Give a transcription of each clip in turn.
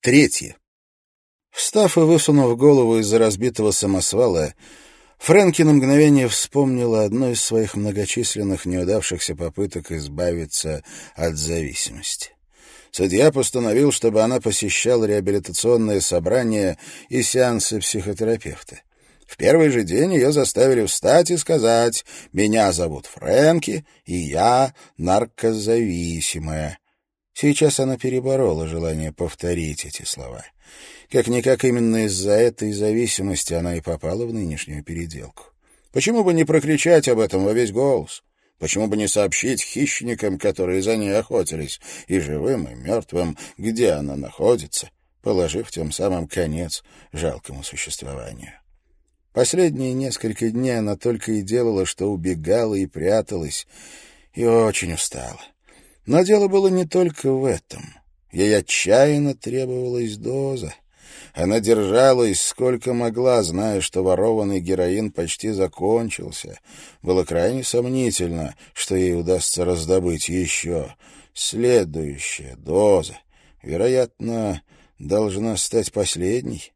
Третье. Встав и высунув голову из-за разбитого самосвала, Фрэнки на мгновение вспомнила одну из своих многочисленных неудавшихся попыток избавиться от зависимости. Судья постановил, чтобы она посещала реабилитационные собрания и сеансы психотерапевта. В первый же день ее заставили встать и сказать «Меня зовут Фрэнки, и я наркозависимая». Сейчас она переборола желание повторить эти слова. Как-никак именно из-за этой зависимости она и попала в нынешнюю переделку. Почему бы не прокричать об этом во весь голос? Почему бы не сообщить хищникам, которые за ней охотились, и живым, и мертвым, где она находится, положив тем самым конец жалкому существованию? Последние несколько дней она только и делала, что убегала и пряталась, и очень устала. Но дело было не только в этом. Ей отчаянно требовалась доза. Она держалась сколько могла, зная, что ворованный героин почти закончился. Было крайне сомнительно, что ей удастся раздобыть еще. Следующая доза, вероятно, должна стать последней.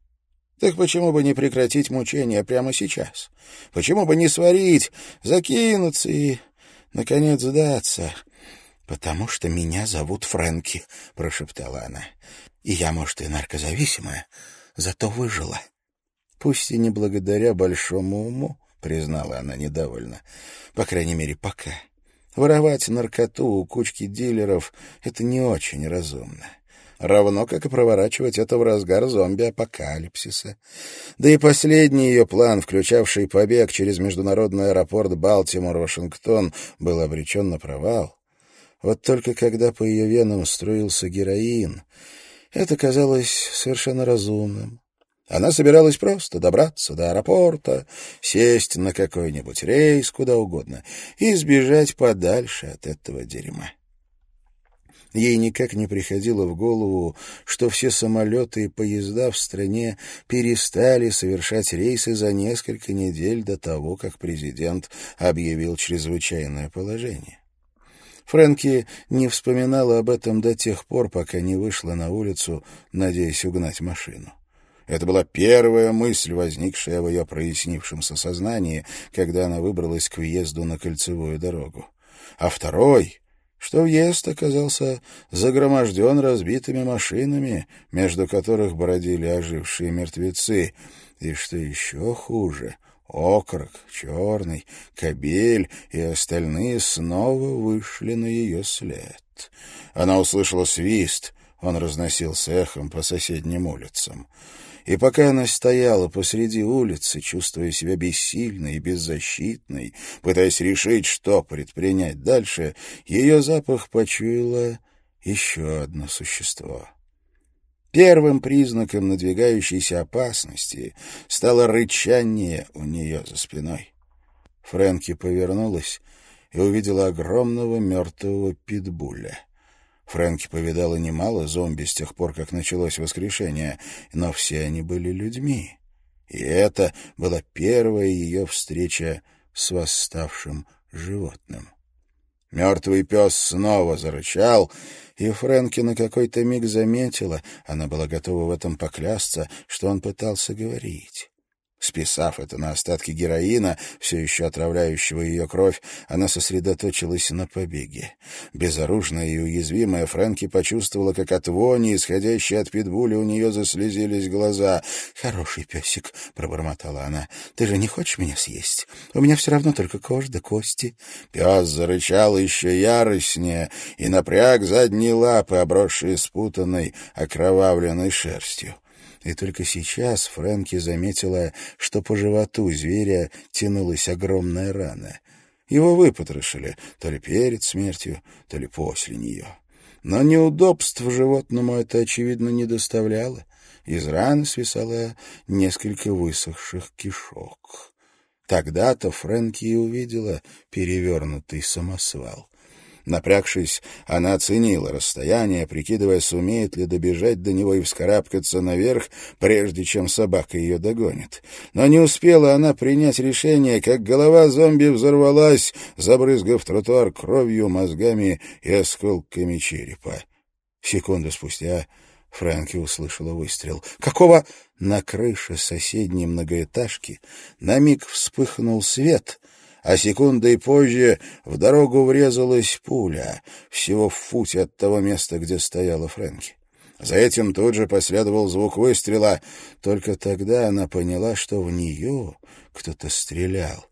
Так почему бы не прекратить мучения прямо сейчас? Почему бы не сварить, закинуться и, наконец, сдаться? «Потому что меня зовут Фрэнки», — прошептала она. «И я, может, и наркозависимая, зато выжила». «Пусть и не благодаря большому уму», — признала она недовольно. «По крайней мере, пока. Воровать наркоту у кучки дилеров — это не очень разумно» равно как и проворачивать это в разгар зомби-апокалипсиса. Да и последний ее план, включавший побег через международный аэропорт Балтимор-Вашингтон, был обречен на провал. Вот только когда по ее венам струился героин, это казалось совершенно разумным. Она собиралась просто добраться до аэропорта, сесть на какой-нибудь рейс куда угодно и сбежать подальше от этого дерьма. Ей никак не приходило в голову, что все самолеты и поезда в стране перестали совершать рейсы за несколько недель до того, как президент объявил чрезвычайное положение. Фрэнки не вспоминала об этом до тех пор, пока не вышла на улицу, надеясь угнать машину. Это была первая мысль, возникшая в ее прояснившемся сознании, когда она выбралась к въезду на кольцевую дорогу. А второй, что въезд оказался загроможден разбитыми машинами, между которых бродили ожившие мертвецы, и, что еще хуже, Окорок, Черный, Кобель и остальные снова вышли на ее след. Она услышала свист, он разносился эхом по соседним улицам. И пока она стояла посреди улицы, чувствуя себя бессильной и беззащитной, пытаясь решить, что предпринять дальше, ее запах почуяло еще одно существо — Первым признаком надвигающейся опасности стало рычание у нее за спиной. Фрэнки повернулась и увидела огромного мертвого питбуля. Фрэнки повидала немало зомби с тех пор, как началось воскрешение, но все они были людьми. И это была первая ее встреча с восставшим животным. Мертвый пес снова зарычал, и Фрэнки на какой-то миг заметила, она была готова в этом поклясться, что он пытался говорить. Списав это на остатки героина, все еще отравляющего ее кровь, она сосредоточилась на побеге. Безоружная и уязвимая Фрэнки почувствовала, как от вони, исходящей от питбуля, у нее заслезились глаза. «Хороший песик», — пробормотала она, — «ты же не хочешь меня съесть? У меня все равно только кожа да кости». Пес зарычал еще яростнее и напряг задние лапы, обросшие спутанной, окровавленной шерстью. И только сейчас Фрэнки заметила, что по животу зверя тянулась огромная рана. Его выпотрошили то ли перед смертью, то ли после нее. Но неудобств животному это, очевидно, не доставляло. Из раны свисало несколько высохших кишок. Тогда-то Фрэнки и увидела перевернутый самосвал. Напрягшись, она оценила расстояние, прикидывая, сумеет ли добежать до него и вскарабкаться наверх, прежде чем собака ее догонит. Но не успела она принять решение, как голова зомби взорвалась, забрызгав тротуар кровью, мозгами и осколками черепа. Секунду спустя Фрэнки услышала выстрел. «Какого?» На крыше соседней многоэтажки на миг вспыхнул свет, а секундой позже в дорогу врезалась пуля, всего в футе от того места, где стояла Фрэнки. За этим тут же последовал звук выстрела. Только тогда она поняла, что в нее кто-то стрелял.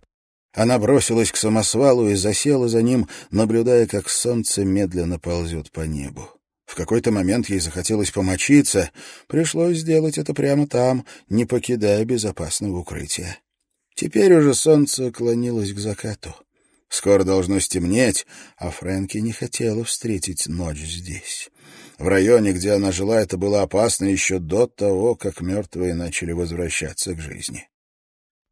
Она бросилась к самосвалу и засела за ним, наблюдая, как солнце медленно ползет по небу. В какой-то момент ей захотелось помочиться. Пришлось сделать это прямо там, не покидая безопасного укрытия. Теперь уже солнце клонилось к закату. Скоро должно стемнеть, а Фрэнки не хотела встретить ночь здесь. В районе, где она жила, это было опасно еще до того, как мертвые начали возвращаться к жизни.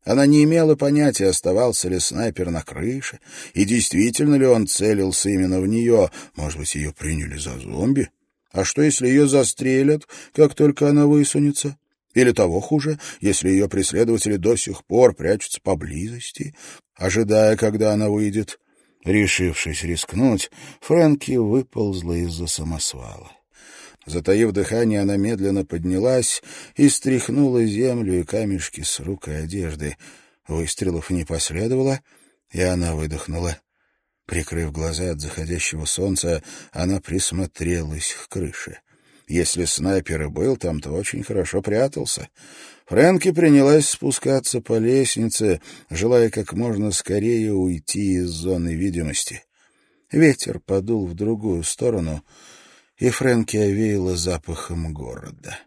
Она не имела понятия, оставался ли снайпер на крыше, и действительно ли он целился именно в нее. Может быть, ее приняли за зомби? А что, если ее застрелят, как только она высунется? Или того хуже, если ее преследователи до сих пор прячутся поблизости, ожидая, когда она выйдет? Решившись рискнуть, Фрэнки выползла из-за самосвала. Затаив дыхание, она медленно поднялась и стряхнула землю и камешки с рук и одежды. Выстрелов не последовало, и она выдохнула. Прикрыв глаза от заходящего солнца, она присмотрелась к крыше. Если снайпер и был там, то очень хорошо прятался. Фрэнки принялась спускаться по лестнице, желая как можно скорее уйти из зоны видимости. Ветер подул в другую сторону — и Фрэнки овеяло запахом города.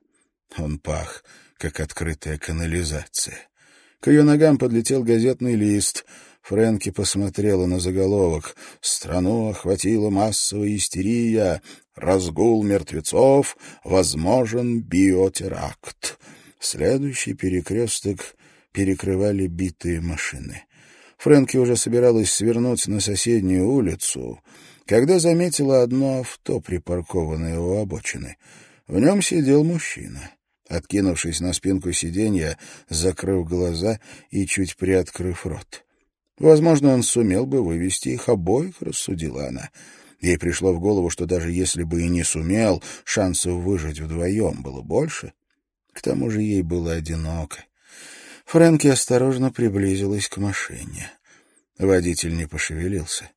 Он пах, как открытая канализация. К ее ногам подлетел газетный лист. Фрэнки посмотрела на заголовок. «Страну охватила массовая истерия. Разгул мертвецов. Возможен биотеракт». Следующий перекресток перекрывали битые машины. Фрэнки уже собиралась свернуть на соседнюю улицу, когда заметила одно авто, припаркованное у обочины. В нем сидел мужчина. Откинувшись на спинку сиденья, закрыв глаза и чуть приоткрыв рот. Возможно, он сумел бы вывести их обоих, рассудила она. Ей пришло в голову, что даже если бы и не сумел, шансов выжить вдвоем было больше. К тому же ей было одиноко. Фрэнки осторожно приблизилась к машине. Водитель не пошевелился.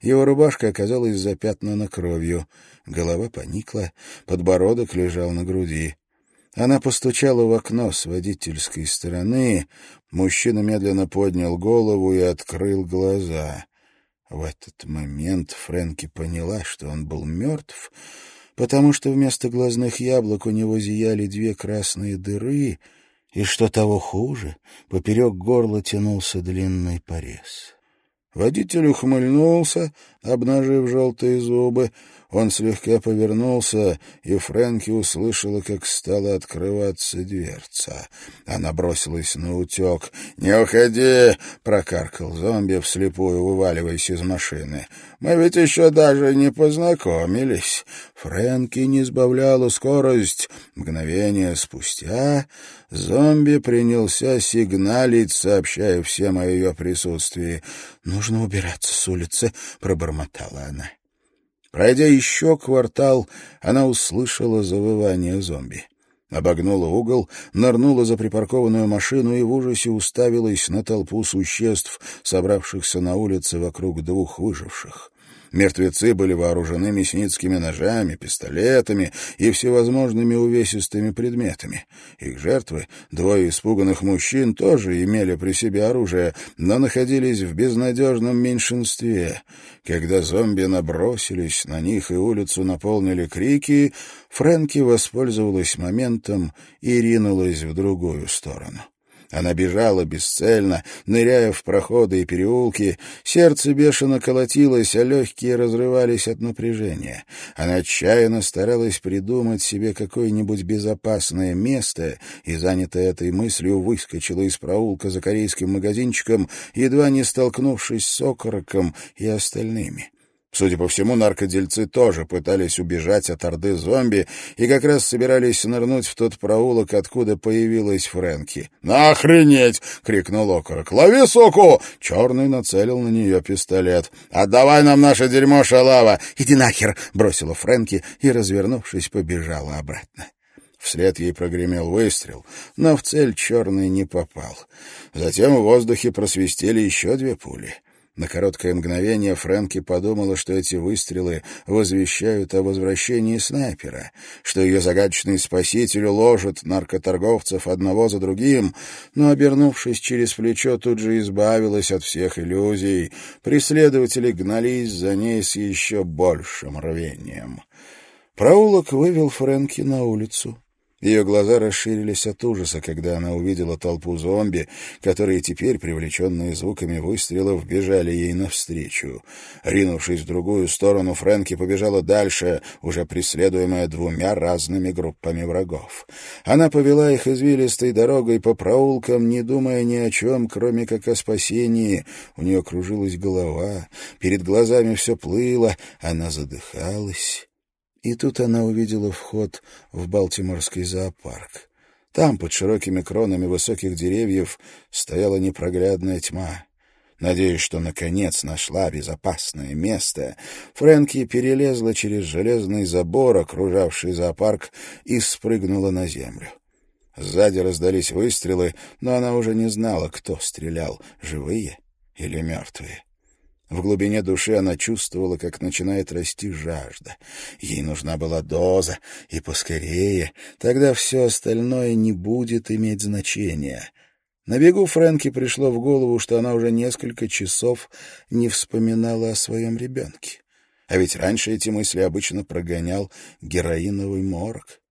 Его рубашка оказалась запятнана кровью, голова поникла, подбородок лежал на груди. Она постучала в окно с водительской стороны. Мужчина медленно поднял голову и открыл глаза. В этот момент Фрэнки поняла, что он был мертв, потому что вместо глазных яблок у него зияли две красные дыры, и, что того хуже, поперек горла тянулся длинный порез. Водитель ухмыльнулся, обнажив желтые зубы. Он слегка повернулся, и Фрэнки услышала, как стала открываться дверца. Она бросилась на утек. «Не уходи!» — прокаркал зомби, вслепую вываливаясь из машины. «Мы ведь еще даже не познакомились». Фрэнки не сбавляла скорость. Мгновение спустя зомби принялся сигналить, сообщая всем о ее присутствии. «Нужно убираться с улицы», — пробормотала она. Пройдя еще квартал, она услышала завывание зомби. Обогнула угол, нырнула за припаркованную машину и в ужасе уставилась на толпу существ, собравшихся на улице вокруг двух выживших. Мертвецы были вооружены мясницкими ножами, пистолетами и всевозможными увесистыми предметами. Их жертвы, двое испуганных мужчин, тоже имели при себе оружие, но находились в безнадежном меньшинстве. Когда зомби набросились на них и улицу наполнили крики, Фрэнки воспользовалась моментом и ринулась в другую сторону. Она бежала бесцельно, ныряя в проходы и переулки. Сердце бешено колотилось, а легкие разрывались от напряжения. Она отчаянно старалась придумать себе какое-нибудь безопасное место и, занятая этой мыслью, выскочила из проулка за корейским магазинчиком, едва не столкнувшись с окороком и остальными. Судя по всему, наркодельцы тоже пытались убежать от орды зомби и как раз собирались нырнуть в тот проулок, откуда появилась Фрэнки. «Охренеть!» — крикнул окорок. «Лови суку!» Черный нацелил на нее пистолет. «Отдавай нам наше дерьмо, шалава!» «Иди нахер!» — бросила Фрэнки и, развернувшись, побежала обратно. Вслед ей прогремел выстрел, но в цель черный не попал. Затем в воздухе просвистели еще две пули. На короткое мгновение Фрэнки подумала, что эти выстрелы возвещают о возвращении снайпера, что ее загадочный спаситель уложит наркоторговцев одного за другим, но, обернувшись через плечо, тут же избавилась от всех иллюзий. Преследователи гнались за ней с еще большим рвением. Проулок вывел Фрэнки на улицу. Ее глаза расширились от ужаса, когда она увидела толпу зомби, которые теперь, привлеченные звуками выстрелов, бежали ей навстречу. Ринувшись в другую сторону, Фрэнки побежала дальше, уже преследуемая двумя разными группами врагов. Она повела их извилистой дорогой по проулкам, не думая ни о чем, кроме как о спасении. У нее кружилась голова, перед глазами все плыло, она задыхалась. И тут она увидела вход в Балтиморский зоопарк. Там, под широкими кронами высоких деревьев, стояла непроглядная тьма. Надеясь, что наконец нашла безопасное место, Фрэнки перелезла через железный забор, окружавший зоопарк, и спрыгнула на землю. Сзади раздались выстрелы, но она уже не знала, кто стрелял, живые или мертвые. В глубине души она чувствовала, как начинает расти жажда. Ей нужна была доза, и поскорее, тогда все остальное не будет иметь значения. На бегу Фрэнки пришло в голову, что она уже несколько часов не вспоминала о своем ребенке. А ведь раньше эти мысли обычно прогонял героиновый морг.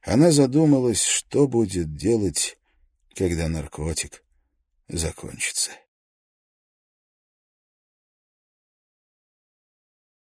Она задумалась, что будет делать, когда наркотик закончится.